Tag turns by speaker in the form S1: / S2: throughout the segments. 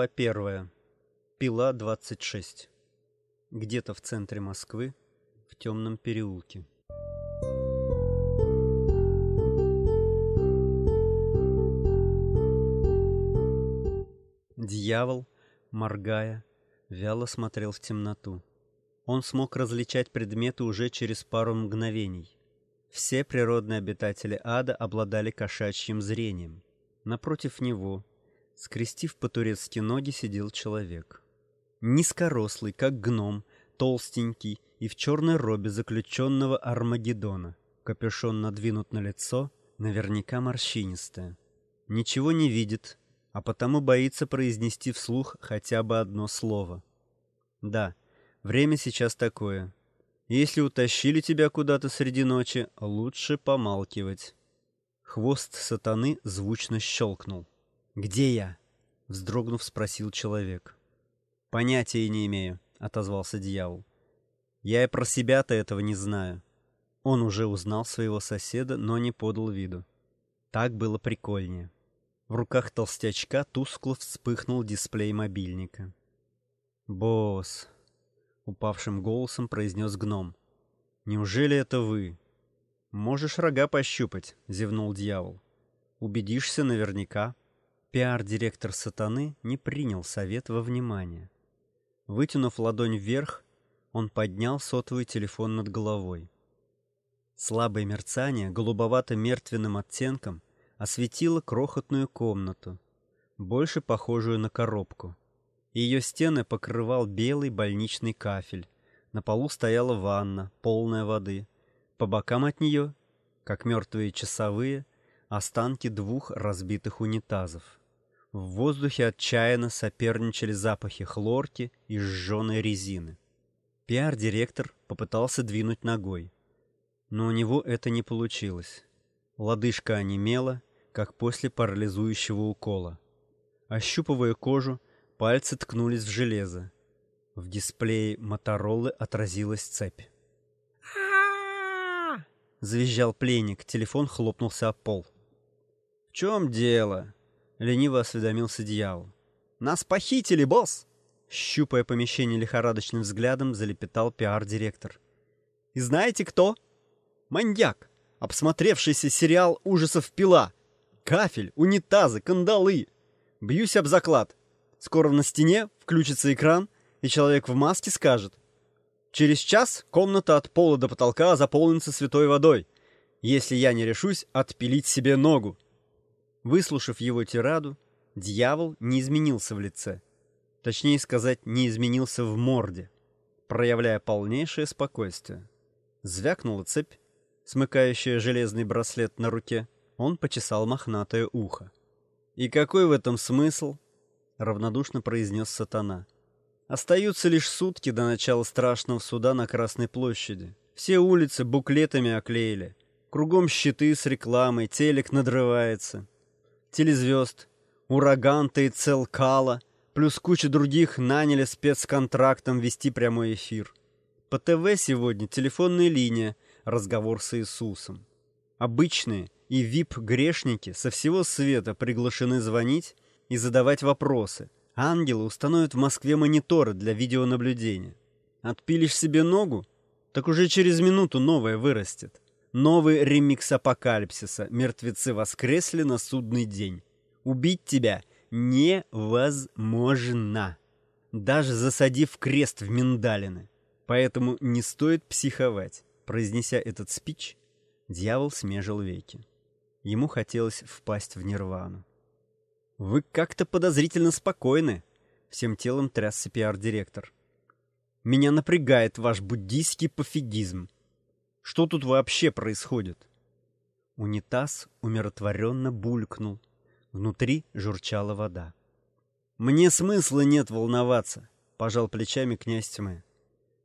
S1: Глава первая. Пила 26. Где-то в центре Москвы, в темном переулке. Дьявол, моргая, вяло смотрел в темноту. Он смог различать предметы уже через пару мгновений. Все природные обитатели ада обладали кошачьим зрением. Напротив него, скрестив по-турецки ноги, сидел человек. Низкорослый, как гном, толстенький и в черной робе заключенного Армагеддона. Капюшон надвинут на лицо, наверняка морщинистое. Ничего не видит, а потому боится произнести вслух хотя бы одно слово. Да, время сейчас такое. Если утащили тебя куда-то среди ночи, лучше помалкивать. Хвост сатаны звучно щелкнул. «Где я?» — вздрогнув, спросил человек. «Понятия не имею», — отозвался дьявол. «Я и про себя-то этого не знаю». Он уже узнал своего соседа, но не подал виду. Так было прикольнее. В руках толстячка тускло вспыхнул дисплей мобильника. «Босс», — упавшим голосом произнес гном, — «неужели это вы?» «Можешь рога пощупать», — зевнул дьявол. «Убедишься наверняка». Пиар-директор сатаны не принял совет во внимание. Вытянув ладонь вверх, он поднял сотовый телефон над головой. Слабое мерцание голубовато-мертвенным оттенком осветило крохотную комнату, больше похожую на коробку. Ее стены покрывал белый больничный кафель. На полу стояла ванна, полная воды. По бокам от нее, как мертвые часовые, останки двух разбитых унитазов. В воздухе отчаянно соперничали запахи хлорки и сжженной резины. Пиар-директор попытался двинуть ногой, но у него это не получилось. Лодыжка онемела, как после парализующего укола. Ощупывая кожу, пальцы ткнулись в железо. В дисплее Моторолы отразилась цепь. Завизжал пленник, телефон хлопнулся о пол. «В чем дело?» Лениво осведомился дьявол. «Нас похитили, босс!» Щупая помещение лихорадочным взглядом, залепетал пиар-директор. «И знаете кто?» «Маньяк, обсмотревшийся сериал ужасов «Пила». Кафель, унитазы, кандалы. Бьюсь об заклад. Скоро на стене включится экран, и человек в маске скажет. Через час комната от пола до потолка заполнится святой водой, если я не решусь отпилить себе ногу. Выслушав его тираду, дьявол не изменился в лице. Точнее сказать, не изменился в морде, проявляя полнейшее спокойствие. Звякнула цепь, смыкающая железный браслет на руке. Он почесал мохнатое ухо. «И какой в этом смысл?» — равнодушно произнес сатана. «Остаются лишь сутки до начала страшного суда на Красной площади. Все улицы буклетами оклеили. Кругом щиты с рекламой, телек надрывается телезвезд, Ураганта и Целкала, плюс куча других наняли спецконтрактом вести прямой эфир. По ТВ сегодня телефонная линия, разговор с Иисусом. Обычные и вип-грешники со всего света приглашены звонить и задавать вопросы. Ангелы установят в Москве мониторы для видеонаблюдения. Отпилишь себе ногу? Так уже через минуту новая вырастет. Новый ремикс апокалипсиса. Мертвецы воскресли на судный день. Убить тебя невозможно. Даже засадив крест в миндалины. Поэтому не стоит психовать. Произнеся этот спич, дьявол смежил веки. Ему хотелось впасть в нирвану. «Вы как-то подозрительно спокойны», — всем телом трясся пиар-директор. «Меня напрягает ваш буддийский пофигизм. Что тут вообще происходит? Унитаз умиротворенно булькнул. Внутри журчала вода. «Мне смысла нет волноваться», — пожал плечами князь тьмы.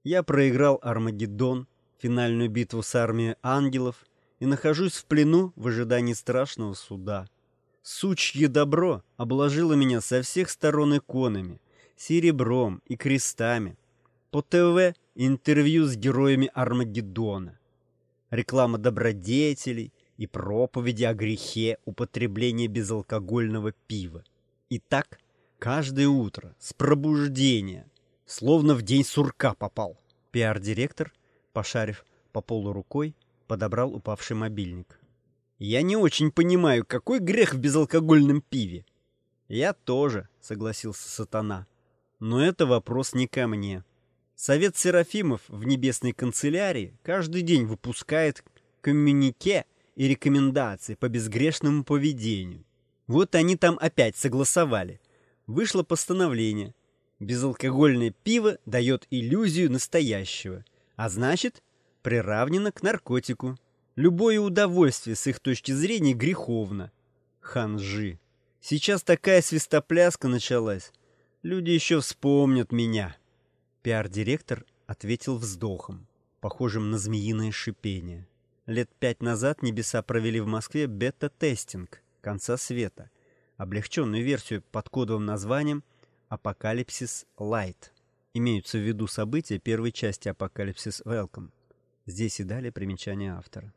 S1: «Я проиграл Армагеддон, финальную битву с армией ангелов, и нахожусь в плену в ожидании страшного суда. Сучье добро обложило меня со всех сторон иконами, серебром и крестами. По ТВ интервью с героями Армагеддона реклама добродетелей и проповеди о грехе употребления безалкогольного пива. Итак, Каждое утро, с пробуждения, словно в день сурка попал. Пиар-директор, пошарив по полу рукой, подобрал упавший мобильник. «Я не очень понимаю, какой грех в безалкогольном пиве?» «Я тоже», — согласился сатана. «Но это вопрос не ко мне. Совет Серафимов в небесной канцелярии каждый день выпускает коммюнике и рекомендации по безгрешному поведению. Вот они там опять согласовали вышло постановление. Безалкогольное пиво дает иллюзию настоящего, а значит, приравнено к наркотику. Любое удовольствие с их точки зрения греховно. Ханжи. Сейчас такая свистопляска началась. Люди еще вспомнят меня. Пиар-директор ответил вздохом, похожим на змеиное шипение. Лет пять назад небеса провели в Москве бета-тестинг конца света облегченную версию под кодовым названием «Апокалипсис Лайт». Имеются в виду события первой части «Апокалипсис Welcome». Здесь и далее примечание автора.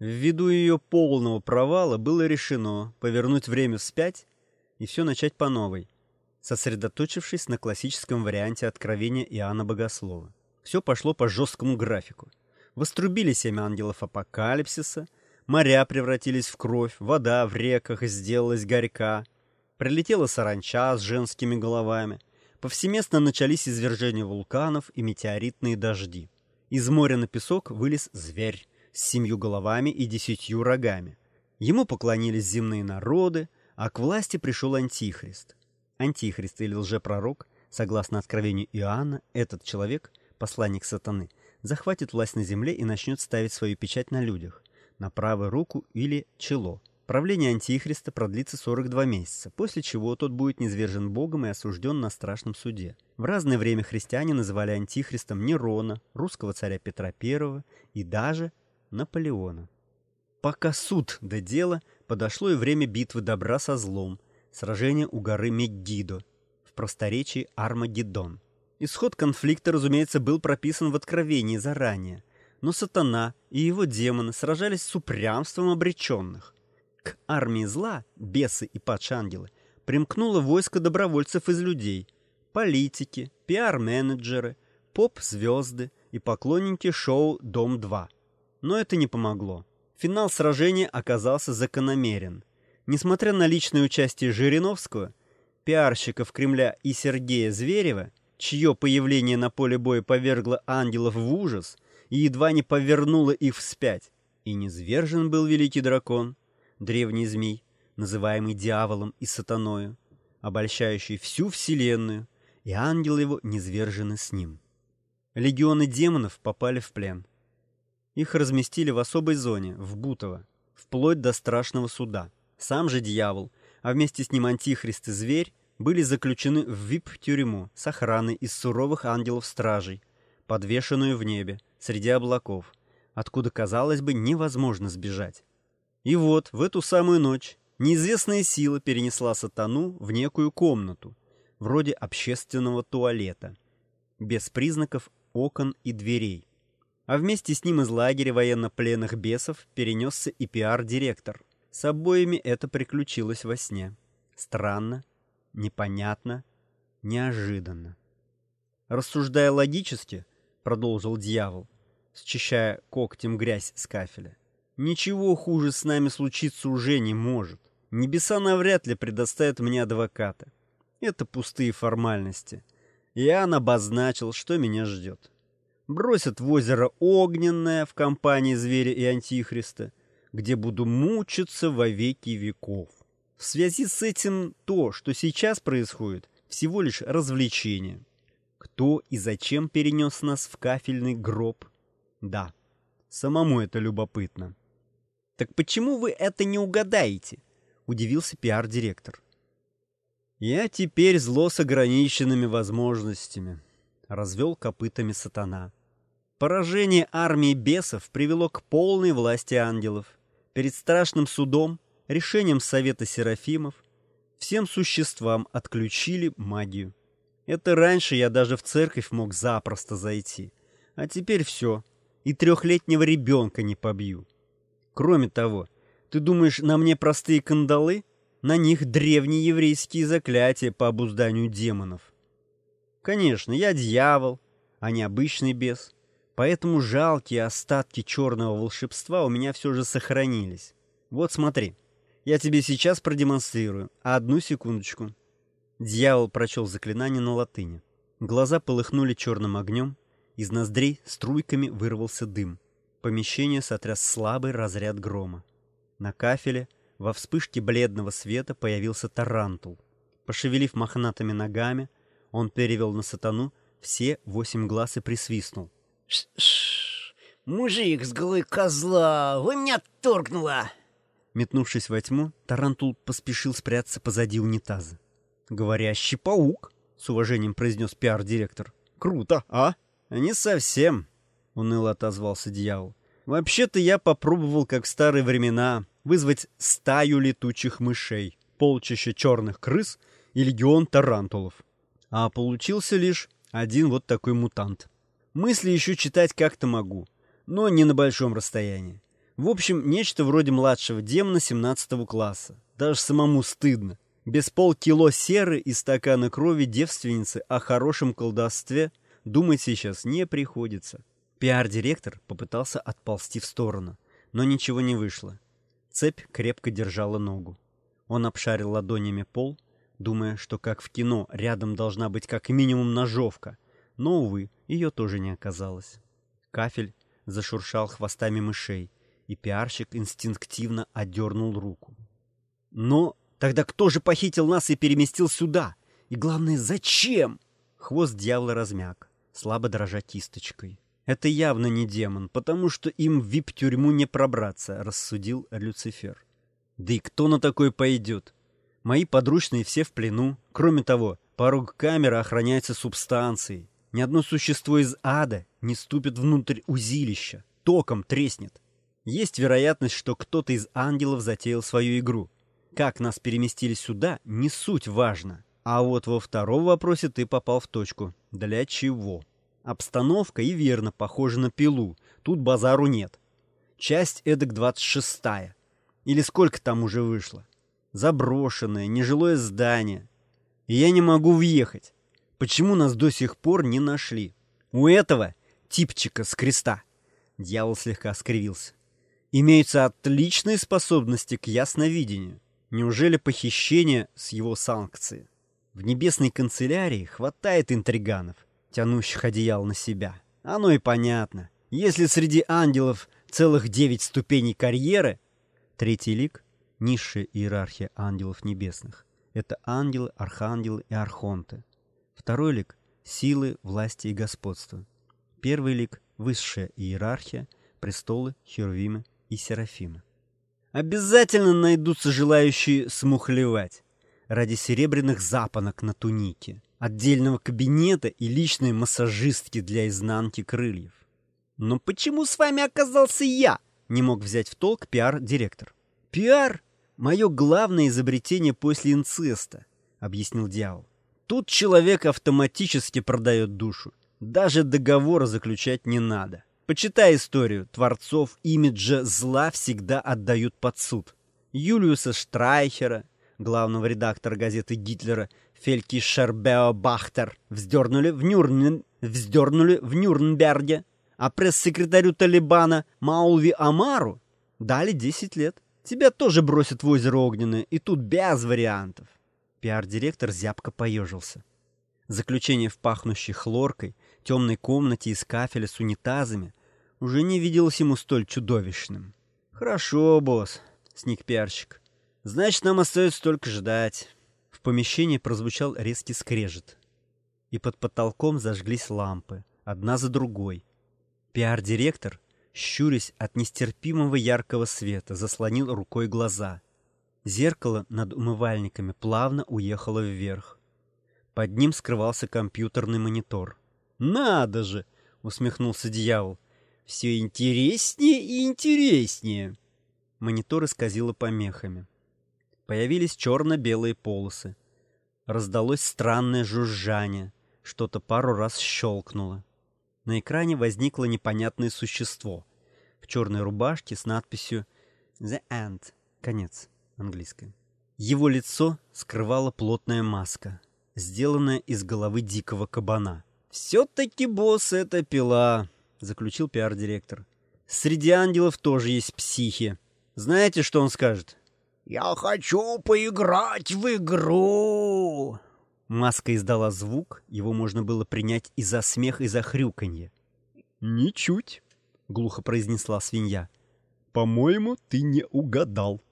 S1: Ввиду ее полного провала было решено повернуть время вспять и все начать по новой, сосредоточившись на классическом варианте откровения Иоанна Богослова. Все пошло по жесткому графику. Вострубили семь ангелов апокалипсиса – Моря превратились в кровь, вода в реках сделалась горька. Прилетела саранча с женскими головами. Повсеместно начались извержения вулканов и метеоритные дожди. Из моря на песок вылез зверь с семью головами и десятью рогами. Ему поклонились земные народы, а к власти пришел Антихрист. Антихрист или лжепророк, согласно откровению Иоанна, этот человек, посланник сатаны, захватит власть на земле и начнет ставить свою печать на людях на правую руку или чело. Правление Антихриста продлится 42 месяца, после чего тот будет низвержен Богом и осужден на страшном суде. В разное время христиане называли Антихристом Нерона, русского царя Петра I и даже Наполеона. Пока суд до дела, подошло и время битвы добра со злом, сражение у горы Мегидо, в просторечии Армагеддон. Исход конфликта, разумеется, был прописан в Откровении заранее но сатана и его демоны сражались с упрямством обреченных. К армии зла, бесы и падшие ангелы, примкнуло войско добровольцев из людей, политики, пиар-менеджеры, поп-звезды и поклонники шоу «Дом-2». Но это не помогло. Финал сражения оказался закономерен. Несмотря на личное участие Жириновского, пиарщиков Кремля и Сергея Зверева, чье появление на поле боя повергло ангелов в ужас – и едва не повернула их вспять. И низвержен был великий дракон, древний змей, называемый дьяволом и сатаною, обольщающий всю вселенную, и ангелы его низвержены с ним. Легионы демонов попали в плен. Их разместили в особой зоне, в Бутово, вплоть до страшного суда. Сам же дьявол, а вместе с ним антихрист и зверь, были заключены в вип-тюрьму с охраной из суровых ангелов-стражей, подвешенную в небе, среди облаков, откуда, казалось бы, невозможно сбежать. И вот, в эту самую ночь, неизвестная сила перенесла сатану в некую комнату, вроде общественного туалета, без признаков окон и дверей. А вместе с ним из лагеря военно-пленных бесов перенесся и пиар-директор. С обоими это приключилось во сне. Странно, непонятно, неожиданно. Рассуждая логически, продолжил дьявол, счищая когтем грязь с кафеля. Ничего хуже с нами случиться уже не может. Небеса навряд ли предоставят мне адвоката. Это пустые формальности. Иоанн обозначил, что меня ждет. Бросят в озеро Огненное в компании зверя и антихриста, где буду мучиться во веки веков. В связи с этим то, что сейчас происходит, всего лишь развлечение. Кто и зачем перенес нас в кафельный гроб? Да, самому это любопытно. Так почему вы это не угадаете? Удивился пиар-директор. Я теперь зло с ограниченными возможностями. Развел копытами сатана. Поражение армии бесов привело к полной власти ангелов. Перед страшным судом, решением Совета Серафимов, всем существам отключили магию. Это раньше я даже в церковь мог запросто зайти. А теперь все. И трехлетнего ребенка не побью. Кроме того, ты думаешь, на мне простые кандалы? На них древние еврейские заклятия по обузданию демонов. Конечно, я дьявол, а не обычный бес, поэтому жалкие остатки черного волшебства у меня все же сохранились. Вот смотри, я тебе сейчас продемонстрирую. Одну секундочку. Дьявол прочел заклинание на латыни. Глаза полыхнули черным огнем, из ноздрей струйками вырвался дым. Помещение сотряс слабый разряд грома. На кафеле во вспышке бледного света появился тарантул. Пошевелив мохнатыми ногами, он перевел на сатану все восемь глаз и присвистнул.
S2: Мужик с головой козла, во меня торкнуло!
S1: Метнувшись во тьму, тарантул поспешил спрятаться позади унитаза. «Говорящий паук!» — с уважением произнес пиар-директор. «Круто, а?» «Не совсем», — уныло отозвался дьявол. «Вообще-то я попробовал, как в старые времена, вызвать стаю летучих мышей, полчища черных крыс и легион тарантулов. А получился лишь один вот такой мутант. Мысли еще читать как-то могу, но не на большом расстоянии. В общем, нечто вроде младшего демона 17 класса. Даже самому стыдно. Без полкило серы и стакана крови девственницы о хорошем колдовстве думать сейчас не приходится. Пиар-директор попытался отползти в сторону, но ничего не вышло. Цепь крепко держала ногу. Он обшарил ладонями пол, думая, что как в кино рядом должна быть как минимум ножовка, но, увы, ее тоже не оказалось. Кафель зашуршал хвостами мышей, и пиарщик инстинктивно отдернул руку. Но тогда кто же похитил нас и переместил сюда? И главное, зачем? Хвост дьявола размяк, слабо дрожа кисточкой. Это явно не демон, потому что им в вип-тюрьму не пробраться, рассудил Люцифер. Да и кто на такой пойдет? Мои подручные все в плену. Кроме того, порог камеры охраняется субстанцией. Ни одно существо из ада не ступит внутрь узилища. Током треснет. Есть вероятность, что кто-то из ангелов затеял свою игру. Как нас переместили сюда, не суть важно. А вот во втором вопросе ты попал в точку. Для чего? Обстановка и верно похожа на пилу. Тут базару нет. Часть эдак 26-я. Или сколько там уже вышло? Заброшенное, нежилое здание. И я не могу въехать. Почему нас до сих пор не нашли? У этого типчика с креста. Дьявол слегка скривился. Имеются отличные способности к ясновидению. Неужели похищение с его санкции? В небесной канцелярии хватает интриганов тянущих одеял на себя. Оно и понятно. Если среди ангелов целых девять ступеней карьеры, третий лик — низшая иерархия ангелов небесных. Это ангелы, архангелы и архонты. Второй лик — силы, власти и господства. Первый лик — высшая иерархия, престолы, херувимы и серафимы. Обязательно найдутся желающие смухлевать ради серебряных запонок на тунике отдельного кабинета и личной массажистки для изнанки крыльев. «Но почему с вами оказался я?» — не мог взять в толк пиар-директор. «Пиар — мое главное изобретение после инцеста», — объяснил дьявол. «Тут человек автоматически продает душу. Даже договора заключать не надо. Почитай историю. Творцов имиджа зла всегда отдают под суд. Юлиуса Штрайхера, главного редактора газеты Гитлера, Фельки Шербео-Бахтер вздернули в, Нюрн... вздернули в Нюрнберге, а пресс-секретарю Талибана Маулви Амару дали 10 лет. Тебя тоже бросят в озеро Огненное, и тут без вариантов. Пиар-директор зябко поежился. Заключение в пахнущей хлоркой, темной комнате из кафеля с унитазами уже не виделось ему столь чудовищным. «Хорошо, босс», — сник пиарщик. «Значит, нам остается только ждать». В помещении прозвучал резкий скрежет. И под потолком зажглись лампы, одна за другой. Пиар-директор, щурясь от нестерпимого яркого света, заслонил рукой глаза. Зеркало над умывальниками плавно уехало вверх. Под ним скрывался компьютерный монитор. «Надо же!» — усмехнулся дьявол. «Все интереснее и интереснее!» Монитор исказило помехами. Появились черно-белые полосы. Раздалось странное жужжание. Что-то пару раз щелкнуло. На экране возникло непонятное существо. В черной рубашке с надписью «The End». Конец. Английское. Его лицо скрывала плотная маска, сделанная из головы дикого кабана. «Все-таки, босс, это пила», — заключил пиар-директор. «Среди ангелов тоже есть психи. Знаете, что он скажет?»
S2: «Я хочу поиграть в игру!»
S1: Маска издала звук, его можно было принять и за смех, и за хрюканье. «Ничуть», — глухо произнесла свинья. «По-моему, ты не угадал».